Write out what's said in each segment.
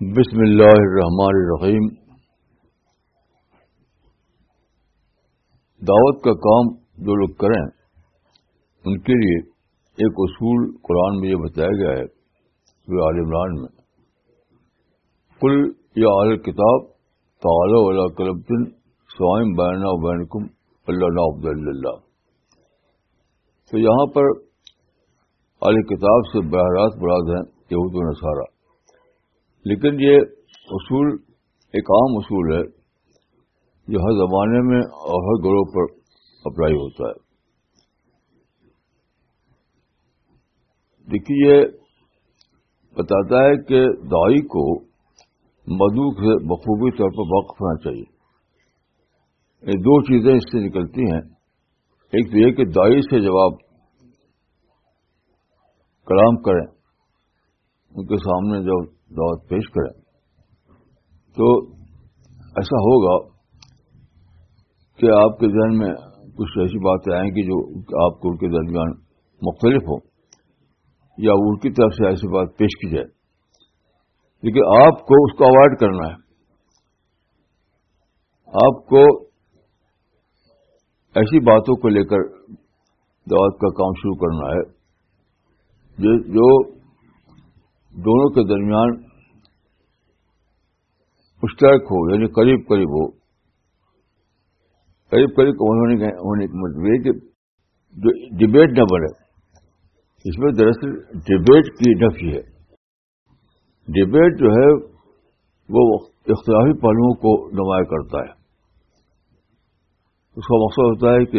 بسم اللہ الرحمن الرحیم۔ دعوت کا کام جو لوگ کریں، ان کے لیے ایک اصول قرآن میں یہ بتایا گیا ہے وہ عال عمران میں۔ کل یا عال کتاب تعلی اللہ کلبن سوائم بینا بینکم اللہ عبد اللہ۔ تو یہاں پر عال کتاب سے براہ راست براد ہیں، یہود و نصارہ۔ لیکن یہ اصول، ایک عام اصول ہے جو ہر زمانے میں اور ہر گروہ پر اپلائی ہوتا ہے۔ دیکھیے، یہ بتاتا ہے کہ دائی کو مدو سے بخوبی طور پر واقف ہونا چاہیے۔ یہ دو چیزیں اس سے نکلتی ہیں۔ ایک تو یہ کہ دائی سے جواب، کلام کریں۔ ان کے سامنے جو دعوت پیش کریں، تو ایسا ہوگا کہ آپ کے ذہن میں کچھ ایسی باتیں آئیں گی جو آپ کو ان کے درمیان مختلف ہوں، یا ان کی طرف سے ایسی بات پیش کی جائے۔ لیکن آپ کو اس کو اوائڈ کرنا ہے۔ آپ کو ایسی باتوں کو لے کر دعوت کا کام شروع کرنا ہے جو دونوں کے درمیان مشترک ہو یعنی قریب قریب ہو۔ قریب قریب ہونے کا مطلب یہ کہ جو ڈبیٹ نہ بنے اس میں دراصل ڈبیٹ کی نفی ہے۔ ڈبیٹ جو ہے، وہ اختلافی پہلوؤں کو نمایاں کرتا ہے۔ اس کا مقصد ہوتا ہے کہ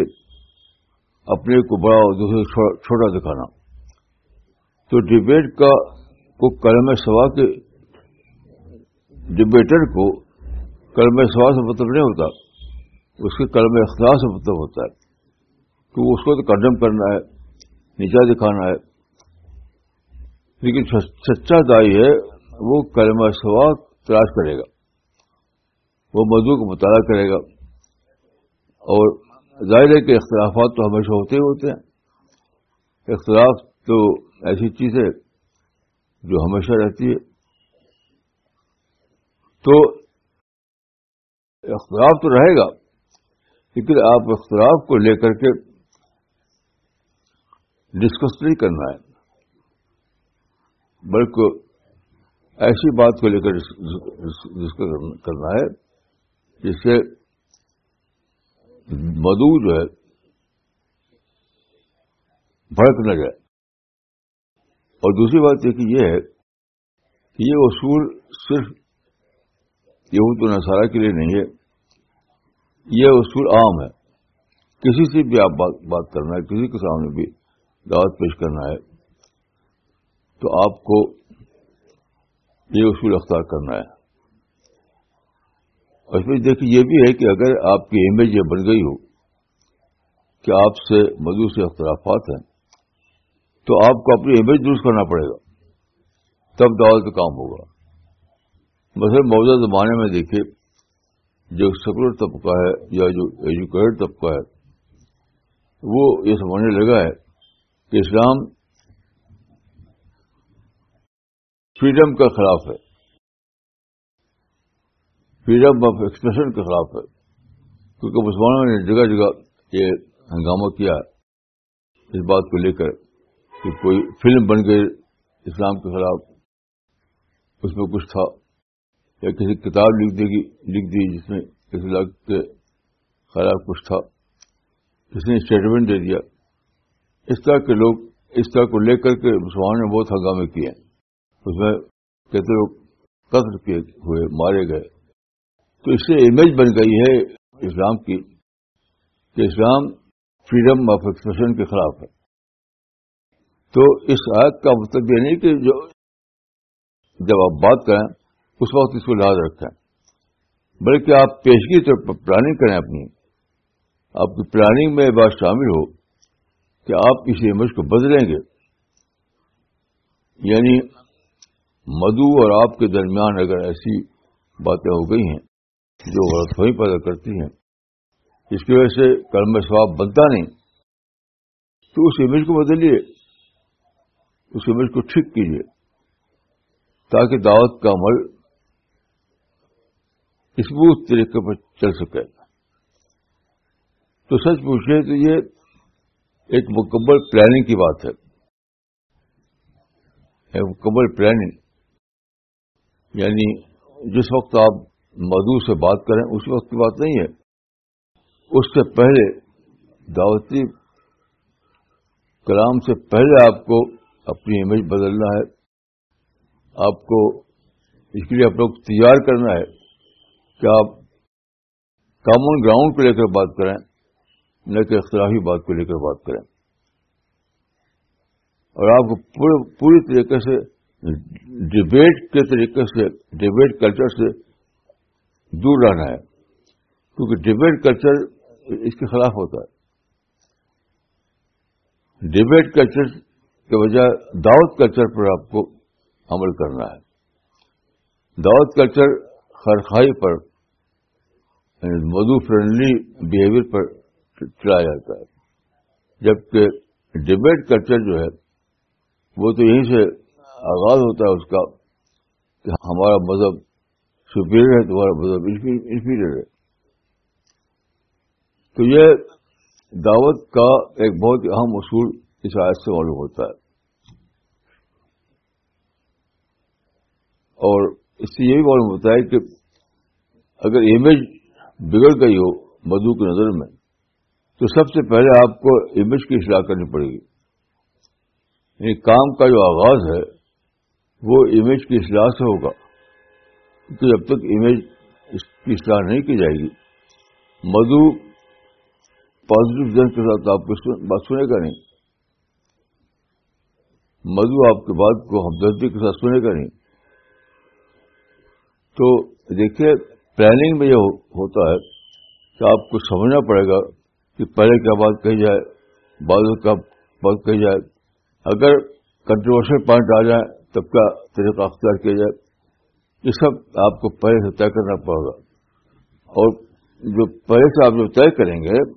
اپنے کو بڑا اور دوسرے چھوٹا دکھانا۔ تو ڈبیٹ کا کو کلم سوا کے ڈبیٹر کو کلم سوا سے مطلب نہیں ہوتا، اس کے کلم اختیار سے مطلب ہوتا ہے۔ تو اس کو تو کنڈم کرنا ہے نیچا دکھانا ہے۔ لیکن سچا دائی ہے، وہ کلم سوا تلاش کرے گا۔ وہ مدعو کو مطالعہ کرے گا۔ اور ظاہر ہے کہ اختلافات تو ہمیشہ ہوتے ہی ہوتے ہیں۔ اختلاف تو ایسی چیز ہے جو ہمیشہ رہتی ہے، تو اختلاف تو رہے گا، لیکن آپ اختلاف کو لے کر کے ڈسکس نہیں کرنا ہے۔ بلکہ ایسی بات کو لے کر ڈسکس کرنا ہے، جس سے مدو جو ہے، بھڑک نہ جائے۔ اور دوسری بات دیکھیے یہ ہے کہ یہ اصول صرف یہود و نصارہ کے لیے نہیں ہے، یہ اصول عام ہے۔ کسی سے بھی آپ بات کرنا ہے، کسی کے سامنے بھی دعوت پیش کرنا ہے، تو آپ کو یہ اصول اختیار کرنا ہے۔ اور اس میں دیکھیے یہ بھی ہے کہ اگر آپ کی امیج یہ بن گئی ہو کہ آپ سے مدو سے اختلافات ہیں تو آپ کو اپنی امیج درست کرنا پڑے گا۔ تب دعوت کا کام ہوگا۔ مثلا موجودہ زمانے میں دیکھیے، جو سیکولر طبقہ ہے یا جو ایجوکیٹڈ طبقہ ہے، وہ یہ سمجھنے لگا ہے کہ اسلام فریڈم کا خلاف ہے۔ فریڈم آف ایکسپریشن کے خلاف ہے۔ کیونکہ مسلمانوں نے جگہ جگہ یہ ہنگامہ کیا ہے۔ اس بات کو لے کر کہ کوئی فلم بن گئی اسلام کے خلاف اس میں کچھ تھا یا کسی کتاب لکھ دے گی لکھ دی جس میں کسی کے خلاف کچھ تھا کسی نے اسٹیٹمنٹ دے دیا۔ اس طرح کے لوگ اس طرح کو لے کر کے مسلمانوں نے بہت ہنگامے کیے۔ اس میں کہتے لوگ قتل کیے ہوئے، مارے گئے۔ تو اس سے امیج بن گئی ہے اسلام کی کہ اسلام فریڈم آف ایکسپریشن کے خلاف ہے۔ تو اس آیت کا مطلب یہ نہیں کہ جو جب آپ بات کریں، اس وقت اس کو لحاظ رکھیں۔ بلکہ آپ پیشگی طور پر پلاننگ کریں اپنی۔ آپ کی پلاننگ میں بات شامل ہو کہ آپ اس امیج کو بدلیں گے۔ یعنی مدو اور آپ کے درمیان اگر ایسی باتیں ہو گئی ہیں جو غلط فہمی پیدا کرتی ہیں، اس کی وجہ سے کلم ثواب بنتا نہیں۔ تو اس امیج کو بدلیے۔ اس امیج کو ٹھیک کیجیے تاکہ دعوت کا عمل اسموتھ طریقے پر چل سکے۔ تو سچ پوچھے تو یہ ایک مکمل پلاننگ کی بات ہے۔ ایک مکمل پلاننگ یعنی جس وقت آپ مدو سے بات کریں، اس وقت کی بات نہیں ہے۔ اس سے پہلے دعوتی کلام سے پہلے آپ کو اپنی امیج بدلنا ہے۔ آپ کو اس کے لیے آپ لوگ تیار کرنا ہے کہ آپ کامن گراؤنڈ کو لے کر بات کریں، نہ کہ اختلافی بات کو لے کر بات کریں۔ اور آپ کو پوری طریقے سے ڈبیٹ کے طریقے سے ڈبیٹ کلچر سے دور رہنا ہے۔ کیونکہ ڈبیٹ کلچر اس کے خلاف ہوتا ہے۔ ڈبیٹ کلچر کے بجائے دعوت کلچر پر آپ کو عمل کرنا ہے۔ دعوت کلچر خرخائی پر یعنی مدو فرینڈلی بہیویئر پر چلایا جاتا ہے۔ جبکہ ڈبیٹ کلچر جو ہے، وہ تو یہیں سے آغاز ہوتا ہے اس کا کہ ہمارا مذہب سپیریئر ہے، تمہارا مذہب انفیریئر ہے۔ تو یہ دعوت کا ایک بہت اہم اصول اس آیت سے معلوم ہوتا ہے۔ اور اس سے یہ بھی معلوم ہوتا ہے کہ اگر امیج بگڑ گئی ہو مدو کی نظر میں، تو سب سے پہلے آپ کو امیج کی اصلاح کرنی پڑے گی۔ یعنی کام کا جو آغاز ہے، وہ امیج کی اصلاح سے ہوگا۔ کیونکہ جب تک امیج اس کی اصلاح نہیں کی جائے گی مدو پازیٹو جن کے ساتھ آپ کو بات سنے گا نہیں۔ مدو آپ کی بات کو ہمدردی کے ساتھ سنے گا نہیں۔ تو دیکھیے پلاننگ میں یہ ہوتا ہے کہ آپ کو سمجھنا پڑے گا کہ پہلے کیا بات کہی جائے، بعد کا بات کہی جائے۔ اگر کنٹروورشل پوائنٹ آ جائیں تب کا طریقہ اختیار کیا جائے؟ یہ سب آپ کو پہلے سے طے کرنا پڑے گا۔ اور جو پہلے سے آپ جو طے کریں گے،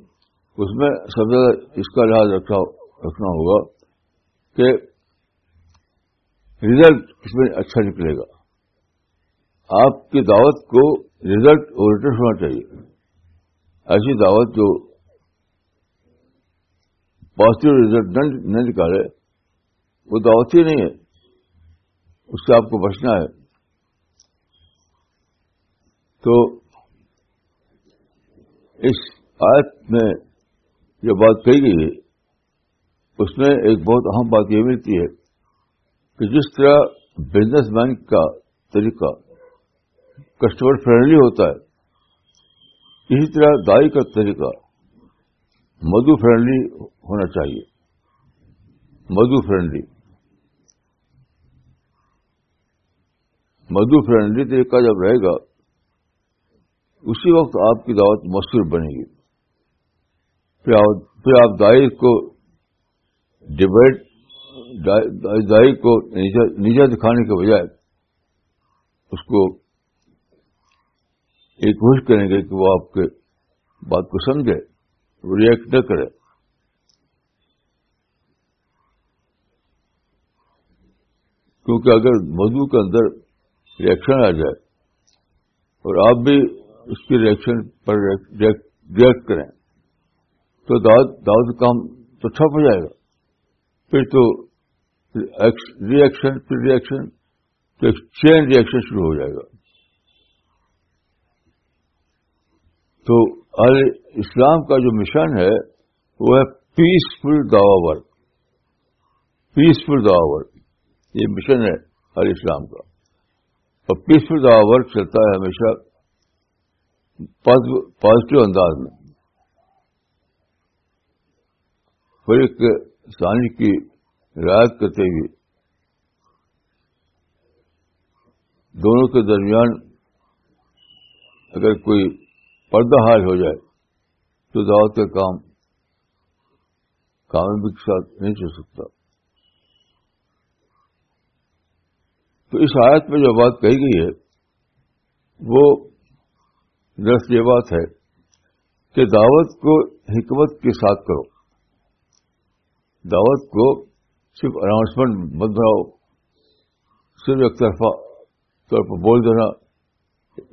اس میں سب سے زیادہ اس کا لحاظ رکھنا ہوگا کہ ریزلٹ اس میں اچھا نکلے گا۔ آپ کی دعوت کو ریزلٹ اورینٹڈ ہونا چاہیے۔ ایسی دعوت جو پازیٹو ریزلٹ نہ نکالے، وہ دعوت ہی نہیں ہے۔ اس سے آپ کو بچنا ہے۔ تو اس آیت میں جو بات کہی گئی ہے، اس میں ایک بہت اہم بات یہ ملتی ہے۔ کہ جس طرح بزنس مین کا طریقہ کسٹمر فرینڈلی ہوتا ہے، اسی طرح دائی کا طریقہ مدو فرینڈلی ہونا چاہیے۔ مدو فرینڈلی مدو فرینڈلی طریقہ جب رہے گا، اسی وقت آپ کی دعوت مشہور بنے گی۔ پھر آپ دائی کو ڈبیٹ دائی کو نیچا دکھانے کے بجائے اس کو ایک کوشش کریں گے کہ وہ آپ کے بات کو سمجھے ریئیکٹ نہ کرے۔ کیونکہ اگر مدو کے اندر ریئیکشن آ جائے اور آپ بھی اس کی ریئیکشن پر ریئیکٹ کریں، تو دعوت کام تو ٹھپ ہو جائے گا۔ پھر تو ری ایکشن پھر ری ایکشن تو ایک چین ری ایکشن شروع ہو جائے گا۔ تو اسلام کا جو مشن ہے، وہ ہے پیسفل دعا ورک پیسفل دعا ورک یہ مشن ہے ہر اسلام کا۔ اور پیسفل دعا ورک چلتا ہے ہمیشہ پازیٹو انداز میں۔ فریق ثانی کی رعایت کرتے ہوئے دونوں کے درمیان اگر کوئی پردہ حال ہو جائے تو دعوت کا کام کامیابی کے ساتھ نہیں چل سکتا۔ تو اس آیت میں جو بات کہی گئی ہے، وہ درست یہ بات ہے کہ دعوت کو حکمت کے ساتھ کرو۔ دعوت کو صرف اناؤنسمنٹ مت بناؤ صرف ایک طرفہ طور پر بول دینا،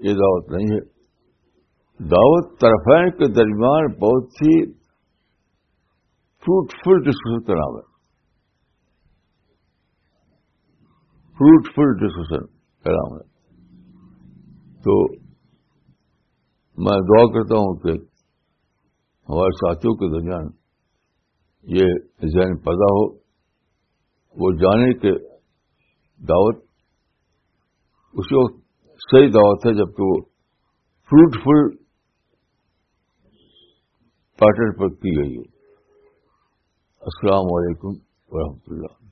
یہ دعوت نہیں ہے۔ دعوت طرفین کے درمیان بہت سی فروٹفل ڈسکشن کا نام ہے۔ فروٹفل ڈسکشن کا نام ہے۔ تو میں دعا کرتا ہوں کہ ہمارے ساتھیوں کے درمیان یہ ذہن پیدا ہو۔ وہ جانے کے دعوت اس وقت صحیح دعوت ہے جبکہ وہ فروٹفل پیٹرن پر کی گئی ہو السلام علیکم ورحمۃ اللہ۔